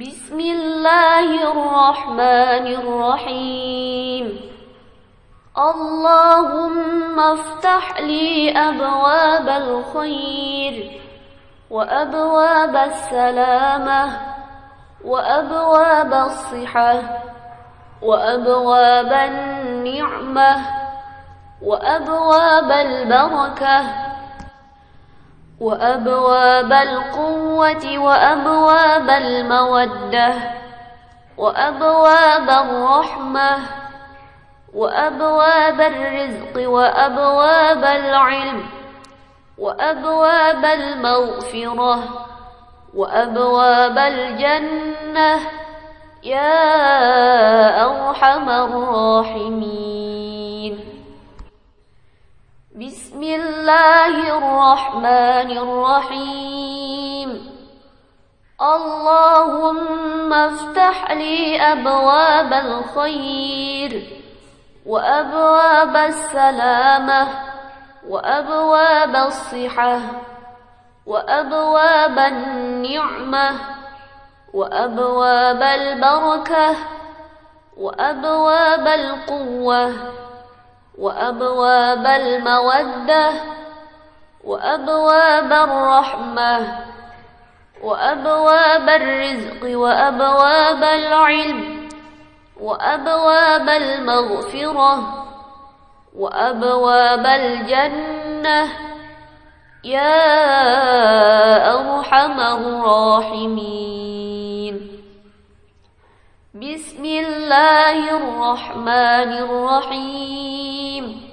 بسم الله الرحمن الرحيم. اللهم افتح لي أبواب الخير وأبواب السلامة وأبواب الصحة وأبواب النعمة وأبواب البركة وأبواب القوة وأبواب المودة وأبواب الرحمة وأبواب الرزق وأبواب العلم وأبواب المغفرة وأبواب الجنة. يا أرحم الراحمين. بسم الله الرحمن الرحيم. اللهم افتح لي أبواب الخير وأبواب السلامة وأبواب الصحة وأبواب النعمة وأبواب البركة وأبواب القوة وأبواب المودة وأبواب الرحمة وأبواب الرزق وأبواب العلم وأبواب المغفرة وأبواب الجنة. يا أرحم الراحمين. بسم الله الرحمن الرحيم.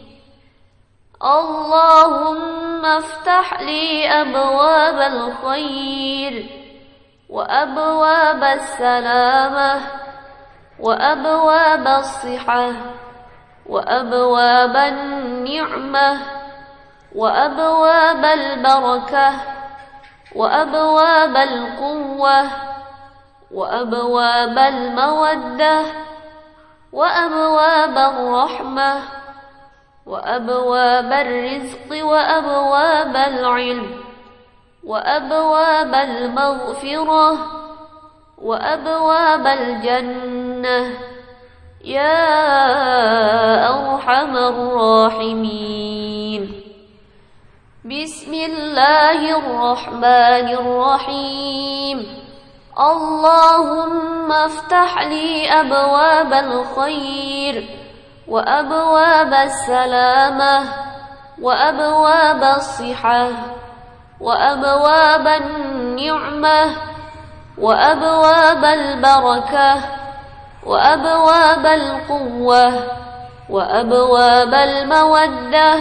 اللهم افتح لي أبواب الخير وأبواب السلامة وأبواب الصحة وأبواب النعمة وأبواب البركة وأبواب القوة وأبواب المودة وأبواب الرحمة وأبواب الرزق وأبواب العلم وأبواب المغفرة وأبواب الجنة. يا أرحم الراحمين. بسم الله الرحمن الرحيم. اللهم افتح لي أبواب الخير. وأبواب السلامة وأبواب الصحة وأبواب النعمة وأبواب البركة وأبواب القوة وأبواب المودة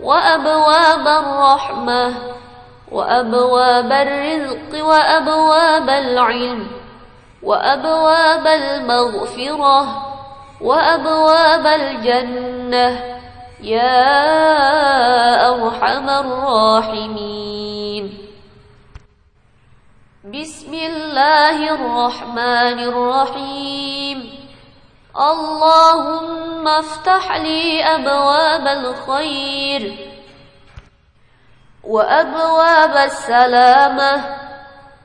وأبواب الرحمة وأبواب الرزق وأبواب العلم وأبواب المغفرة وأبواب الجنة. يا أرحم الراحمين. بسم الله الرحمن الرحيم. اللهم افتح لي أبواب الخير وأبواب السلامة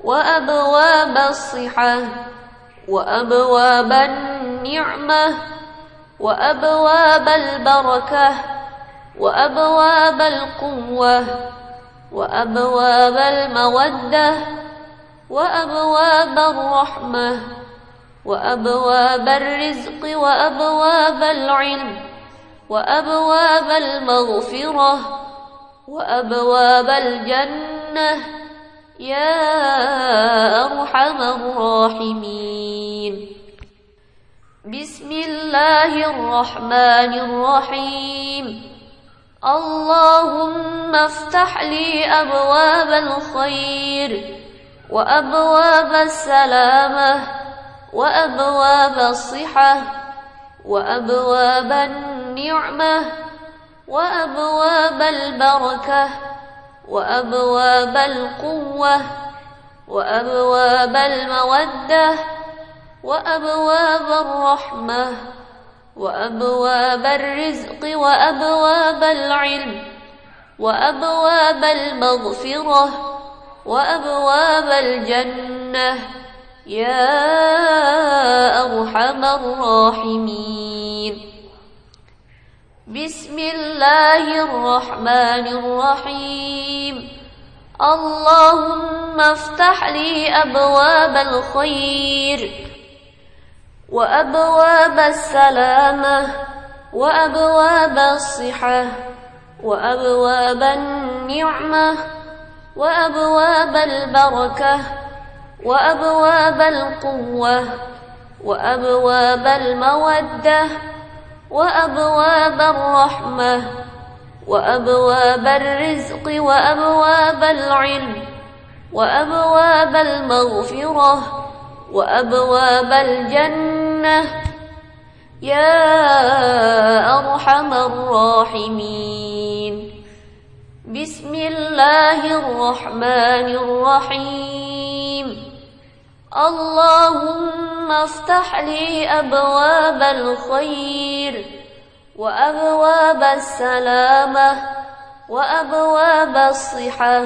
وأبواب الصحة وأبواب وأبواب البركة وأبواب القوة وأبواب المودة وأبواب الرحمة وأبواب الرزق وأبواب العلم وأبواب المغفرة وأبواب الجنة. يا أرحم الراحمين. بسم الله الرحمن الرحيم. اللهم افتح لي أبواب الخير وأبواب السلامة وأبواب الصحة وأبواب النعمة وأبواب البركة وأبواب القوة وأبواب المودة وأبواب الرحمة وأبواب الرزق وأبواب العلم وأبواب المغفرة وأبواب الجنة. يا أرحم الراحمين. بسم الله الرحمن الرحيم. اللهم افتح لي أبواب الخير. وأبواب السلامة وأبواب الصحة وأبواب النعمة وأبواب البركة وأبواب القوة وأبواب المودة وأبواب الرحمة وأبواب الرزق وأبواب العلم وأبواب المغفرة وأبواب الجنة يا أرحم الراحمين. بسم الله الرحمن الرحيم. اللهم افتح لي أبواب الخير وأبواب السلامة وأبواب الصحة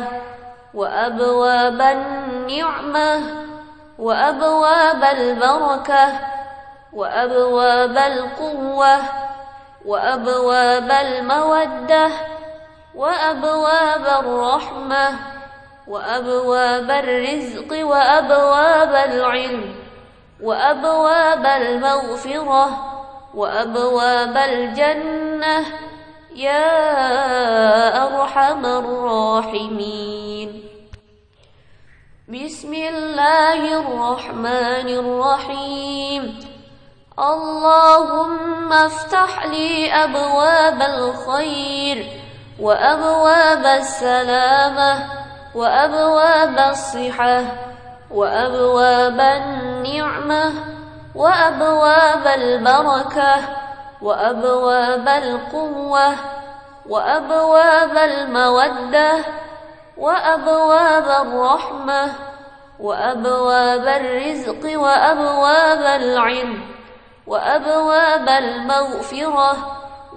وأبواب النعمة وأبواب البركة وأبواب القوة وأبواب المودة وأبواب الرحمة وأبواب الرزق وأبواب العلم وأبواب المغفرة وأبواب الجنة. يا أرحم الراحمين. بسم الله الرحمن الرحيم. اللهم افتح لي أبواب الخير وأبواب السلامة وأبواب الصحة وأبواب النعمة وأبواب البركة وأبواب القوة وأبواب المودة وأبواب الرحمة وأبواب الرزق وأبواب العلم وأبواب المغفرة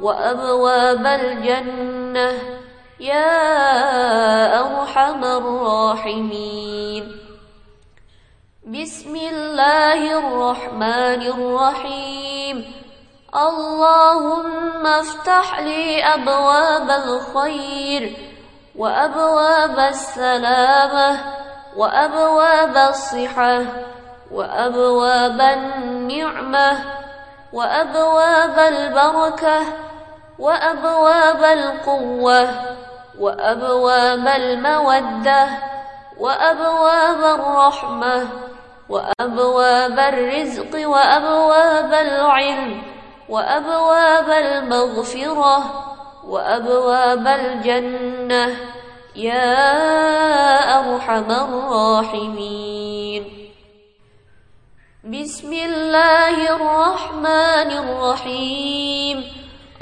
وأبواب الجنة. يا أرحم الراحمين. بسم الله الرحمن الرحيم. اللهم افتح لي أبواب الخير وأبواب السلامة وأبواب الصحة وأبواب النعمة وأبواب البركة وأبواب القوة وأبواب المودة وأبواب الرحمة وأبواب الرزق وأبواب العلم وأبواب المغفرة وأبواب الجنة. يا أرحم الراحمين. بسم الله الرحمن الرحيم.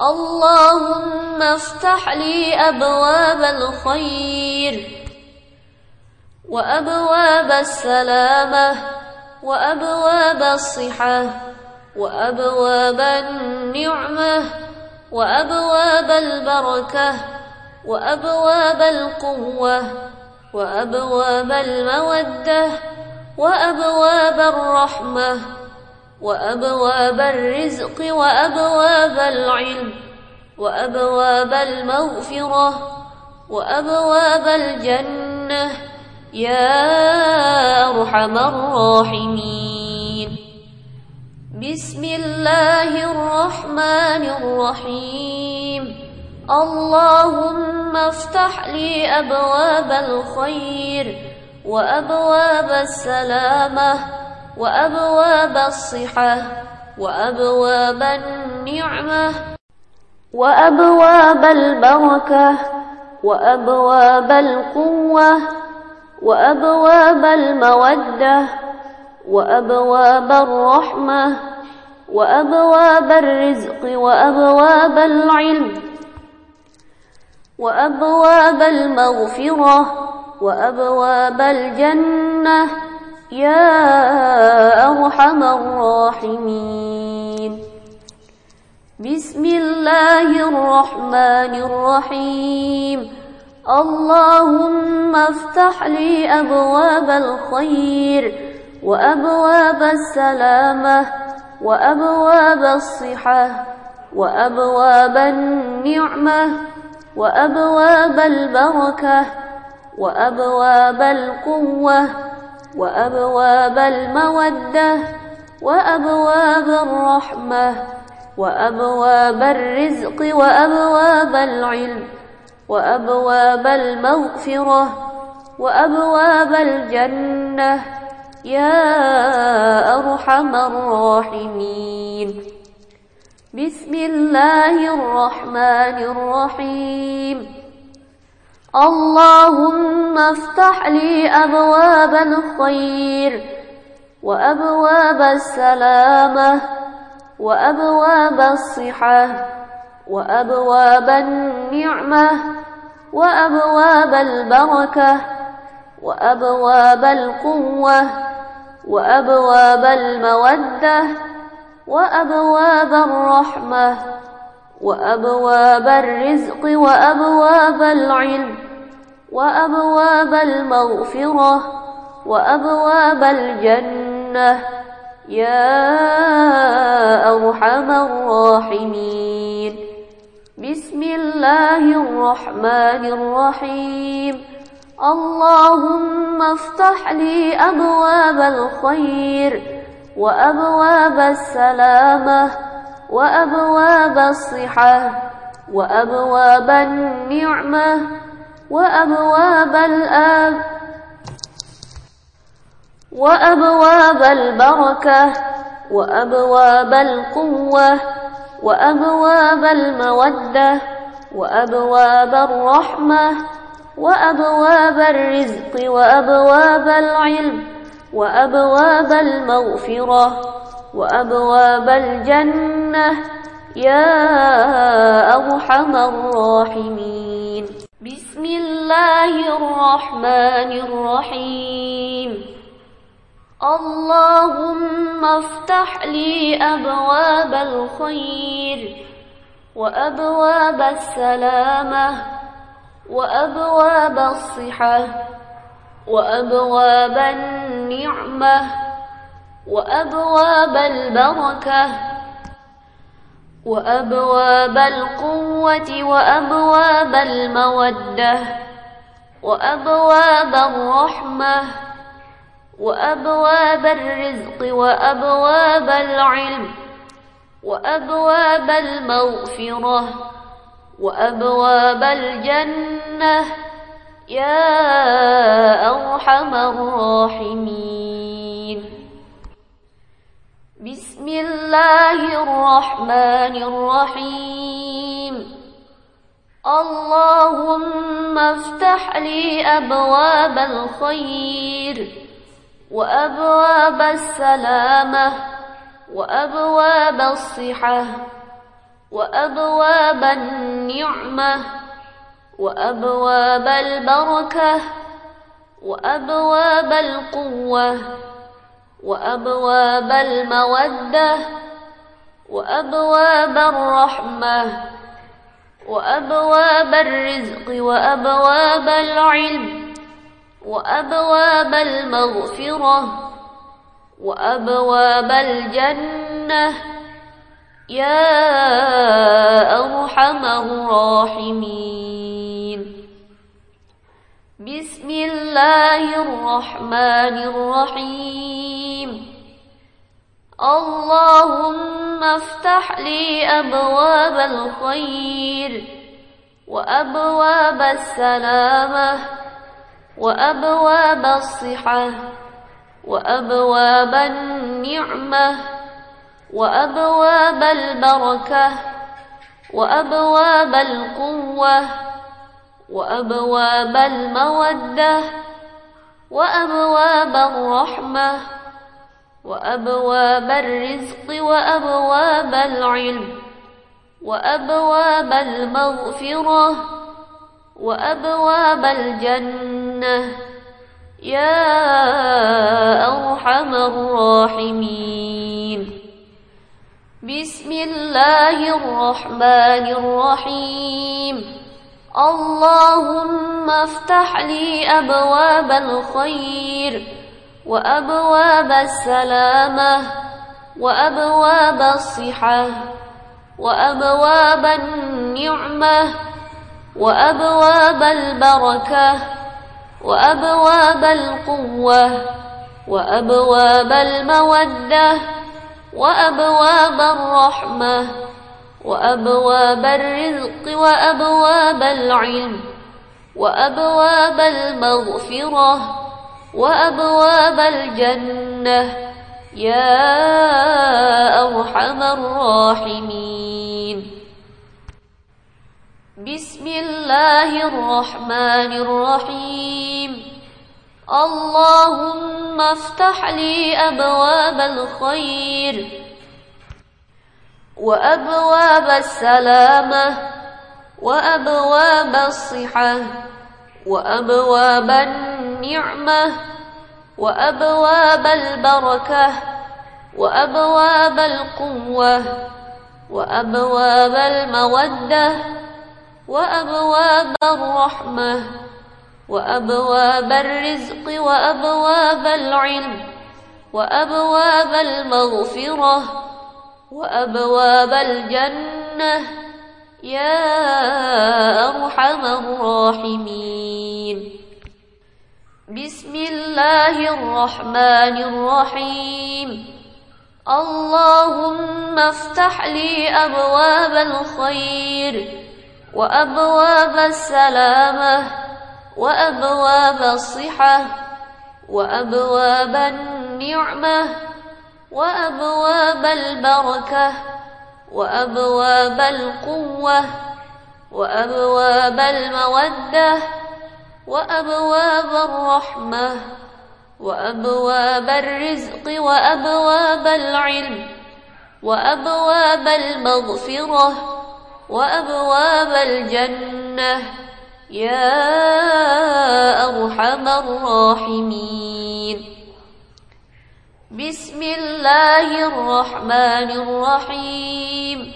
اللهم افتح لي أبواب الخير وأبواب السلامة وأبواب الصحة وأبواب النعمة وأبواب البركة وأبواب القوة وأبواب المودة وأبواب الرحمة وأبواب الرزق وأبواب العلم وأبواب المغفرة وأبواب الجنة. يا أرحم الراحمين. بسم الله الرحمن الرحيم. اللهم افتح لي أبواب الخير. وأبواب السلامة وأبواب الصحة وأبواب النعمة وأبواب البركة وأبواب القوة وأبواب المودة وأبواب الرحمة وأبواب الرزق وأبواب العلم وأبواب المغفرة وأبواب الجنة. يا أرحم الراحمين. بسم الله الرحمن الرحيم. اللهم افتح لي أبواب الخير وأبواب السلامة وأبواب الصحة وأبواب النعمة وأبواب البركة وأبواب القوة وأبواب المودة وأبواب الرحمة وأبواب الرزق وأبواب العلم وأبواب المغفرة وأبواب الجنة. يا أرحم الراحمين. بسم الله الرحمن الرحيم. اللهم افتح لي أبواب الخير وأبواب السلامة وأبواب الصحة وأبواب النعمة وأبواب البركة وأبواب القوة وأبواب المودة وأبواب الرحمة وأبواب الرزق وأبواب العلم وأبواب المغفرة وأبواب الجنة. يا أرحم الراحمين. بسم الله الرحمن الرحيم. اللهم افتح لي أبواب الخير وأبواب السلامة وأبواب الصحة وأبواب النعمة وأبواب الآب وأبواب البركة وأبواب القوة وأبواب المودة وأبواب الرحمة وأبواب الرزق وأبواب العلم وأبواب المغفرة. وأبواب الجنة. يا أرحم الراحمين. بسم الله الرحمن الرحيم. اللهم افتح لي أبواب الخير وأبواب السلامة وأبواب الصحة وأبواب النعمة وأبواب البركة وأبواب القوة وأبواب المودة وأبواب الرحمة وأبواب الرزق وأبواب العلم وأبواب المغفرة وأبواب الجنة. يا أرحم الراحمين. بسم الله الرحمن الرحيم. اللهم افتح لي أبواب الخير وأبواب السلامة وأبواب الصحة وأبواب النعمة وأبواب البركة وأبواب القوة وأبواب المودة وأبواب الرحمة وأبواب الرزق وأبواب العلم وأبواب المغفرة وأبواب الجنة. يا أرحم الراحمين. بسم الله الرحمن الرحيم. اللهم افتح لي أبواب الخير وأبواب السلامة وأبواب الصحة وأبواب النعمة وأبواب البركة وأبواب القوة وأبواب المودة وأبواب الرحمة وأبواب الرزق وأبواب العلم وأبواب المغفرة وأبواب الجنة. يا أرحم الراحمين. بسم الله الرحمن الرحيم. اللهم افتح لي أبواب الخير. وأبواب السلامة وأبواب الصحة وأبواب النعمة وأبواب البركة وأبواب القوة وأبواب المودة وأبواب الرحمة وأبواب الرزق وأبواب العلم وأبواب المغفرة. وأبواب الجنة. يا أرحم الراحمين. بسم الله الرحمن الرحيم. اللهم افتح لي أبواب الخير وأبواب السلامة وأبواب الصحة وأبواب النعمة وأبواب البركة وأبواب القوة وأبواب المودة وأبواب الرحمة وأبواب الرزق وأبواب العلم وأبواب المغفرة وأبواب الجنة. يا أرحم الراحمين. بسم الله الرحمن الرحيم. اللهم افتح لي أبواب الخير وأبواب السلامة وأبواب الصحة وأبواب النعمة وأبواب البركة وأبواب القوة وأبواب المودة وأبواب الرحمة وأبواب الرزق وأبواب العلم وأبواب المغفرة وأبواب الجنة. يا أرحم الراحمين. بسم الله الرحمن الرحيم.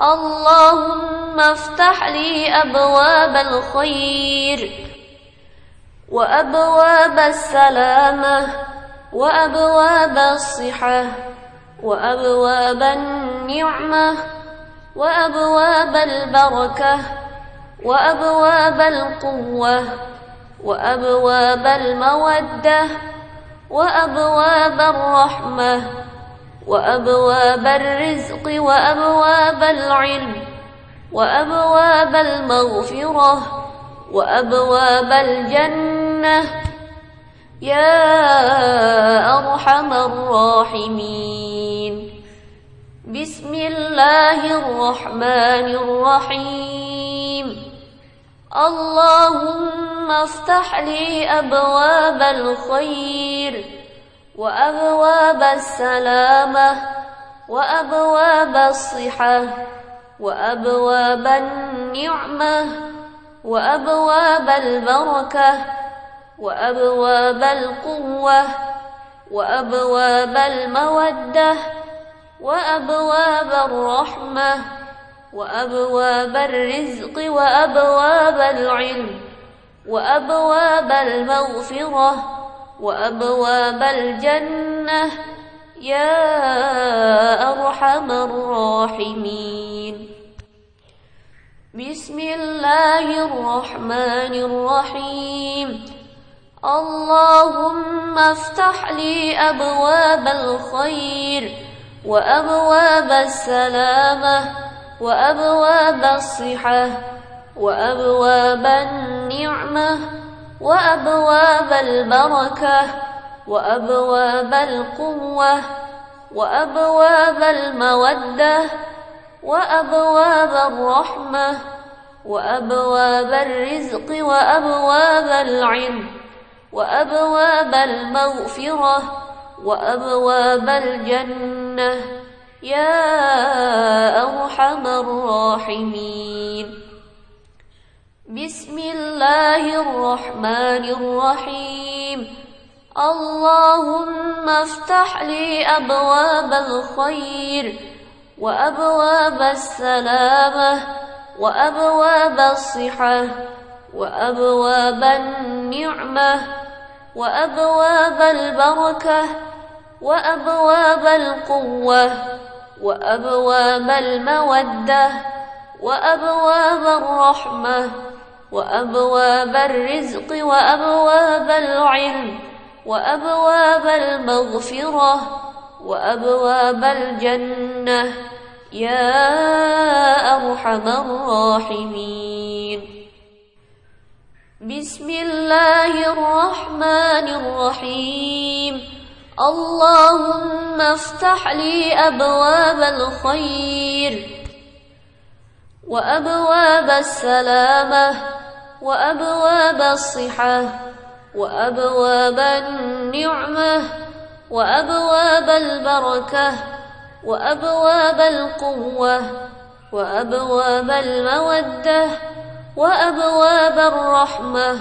اللهم افتح لي أبواب الخير. وأبواب السلامة وأبواب الصحة وأبواب النعمة وأبواب البركة وأبواب القوة وأبواب المودة وأبواب الرحمة وأبواب الرزق وأبواب العلم وأبواب المغفرة وأبواب الجنة يا أرحم الراحمين. بسم الله الرحمن الرحيم. اللهم افتح لي أبواب الخير وأبواب السلامة وأبواب الصحة وأبواب النعمة وأبواب البركة وأبواب القوة وأبواب المودة وأبواب الرحمة وأبواب الرزق وأبواب العلم وأبواب المغفرة وأبواب الجنة. يا أرحم الراحمين. بسم الله الرحمن الرحيم. اللهم افتح لي أبواب الخير وأبواب السلامة وأبواب الصحة وأبواب النعمة وأبواب البركة وأبواب القوة وأبواب المودة وأبواب الرحمة وأبواب الرزق وأبواب العلم وأبواب المغفرة وأبواب الجنة. يا أرحم الراحمين. بسم الله الرحمن الرحيم. اللهم افتح لي أبواب الخير وأبواب السلامة وأبواب الصحة وأبواب النعمة وأبواب البركة وأبواب القوة وأبواب المودة وأبواب الرحمة وأبواب الرزق وأبواب العلم وأبواب المغفرة وأبواب الجنة. يا أرحم الراحمين. بسم الله الرحمن الرحيم. اللهم افتح لي أبواب الخير وأبواب السلامة وأبواب الصحة وأبواب النعمة وأبواب البركة وأبواب القوة وأبواب المودة وأبواب الرحمة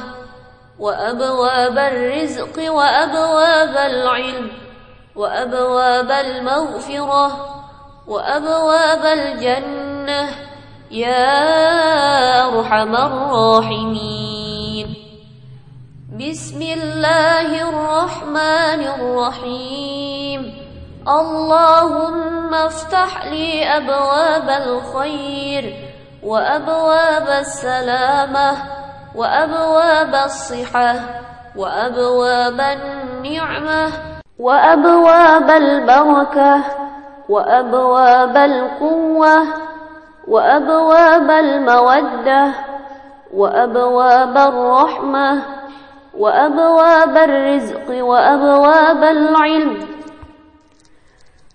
وأبواب الرزق وأبواب العلم وأبواب المغفرة وأبواب الجنة. يا أرحم الراحمين. بسم الله الرحمن الرحيم. اللهم افتح لي أبواب الخير. وأبواب السلامة وأبواب الصحة وأبواب النعمة وأبواب البركة وأبواب القوة وأبواب المودة وأبواب الرحمة وأبواب الرزق وأبواب العلم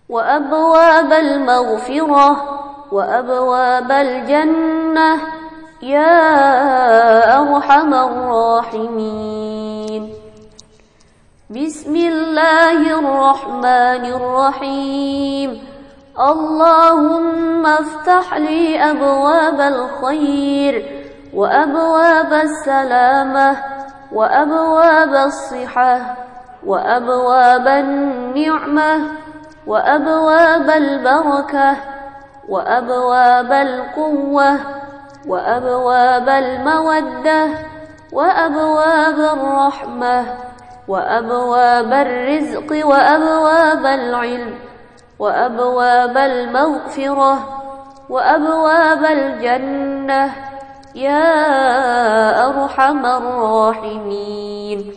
وأبواب المغفرة. وأبواب الجنة. يا أرحم الراحمين. بسم الله الرحمن الرحيم. اللهم افتح لي أبواب الخير وأبواب السلامة وأبواب الصحة وأبواب النعمة وأبواب البركة وأبواب القوة وأبواب المودة وأبواب الرحمة وأبواب الرزق وأبواب العلم وأبواب المغفرة وأبواب الجنة. يا أرحم الراحمين.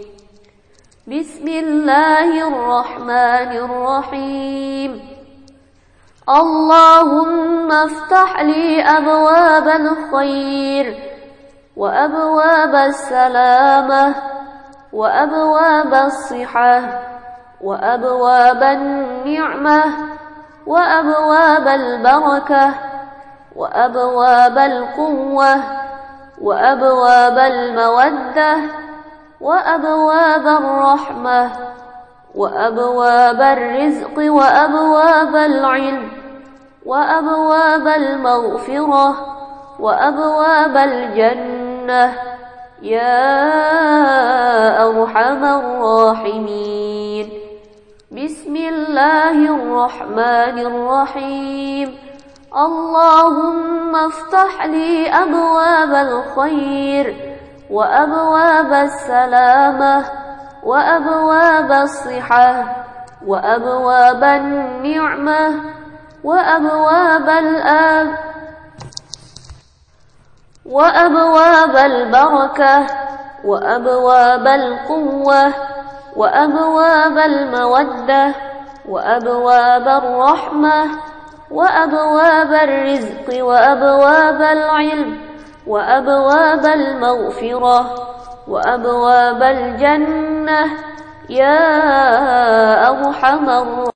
بسم الله الرحمن الرحيم. اللهم افتح لي أبواب الخير وأبواب السلامة وأبواب الصحة وأبواب النعمة وأبواب البركة وأبواب القوة وأبواب المودة وأبواب الرحمة وأبواب الرزق وأبواب العلم وأبواب المغفرة وأبواب الجنة. يا أرحم الراحمين. بسم الله الرحمن الرحيم. اللهم افتح لي أبواب الخير وأبواب السلامة وأبواب الصحة وأبواب النعمة وأبواب الآب وأبواب البركة وأبواب القوة وأبواب المودة وأبواب الرحمة وأبواب الرزق وأبواب العلم وأبواب المغفرة. وأبواب الجنة. يا أرحم الراحمين.